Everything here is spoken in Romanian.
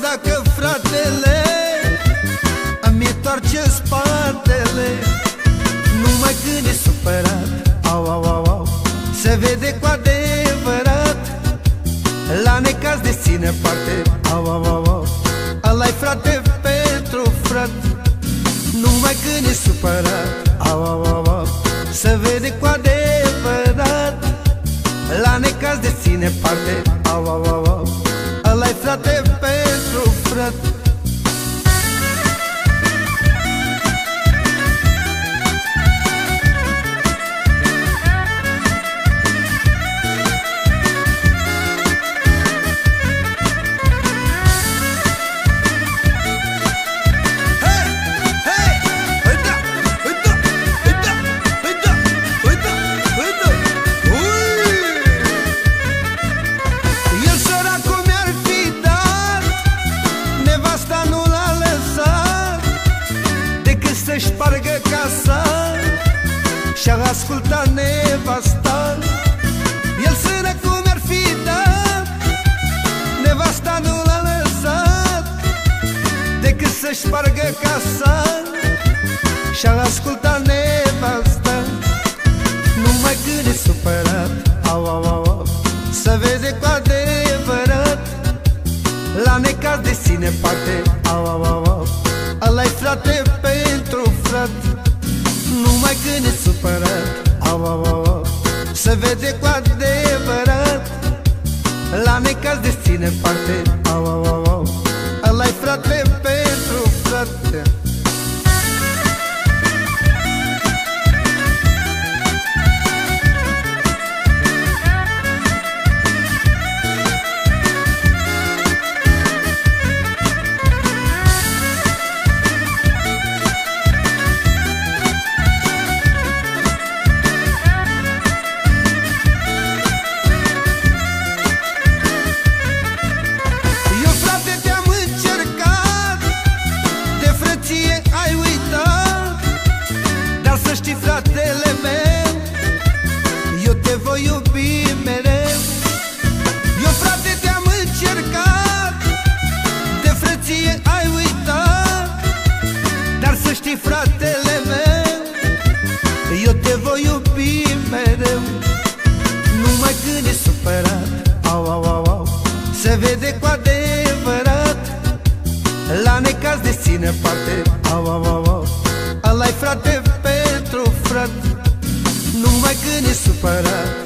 dacă fratele Îmi întoarce spatele. Numai când e supărat Au, au, au, au Se vede cu adevărat. La necaz de ține parte Au, au, au, au ăla frate pentru frat Numai când e supărat Și-a ascultat nevasta. El sână cum ar fi dat Nevasta nu l-a lăsat Decât să-și spargă casa. Și-a ascultat nevasta Numai când e supărat. Au, au, au, au Să vede cu adevărat La necaz de sine parte. Au, au, au, au Ăla-i frate pentru frat Numai când Se vede cu adevărat. La necaz de ține parte Dar să știi fratele meu Eu te voi iubi mereu. Numai când e supărat Au, au, au, au Se vede cu adevărat. La necaz de ține parte Au, au, au, au Ăla-i frate frat. Numai când e supărat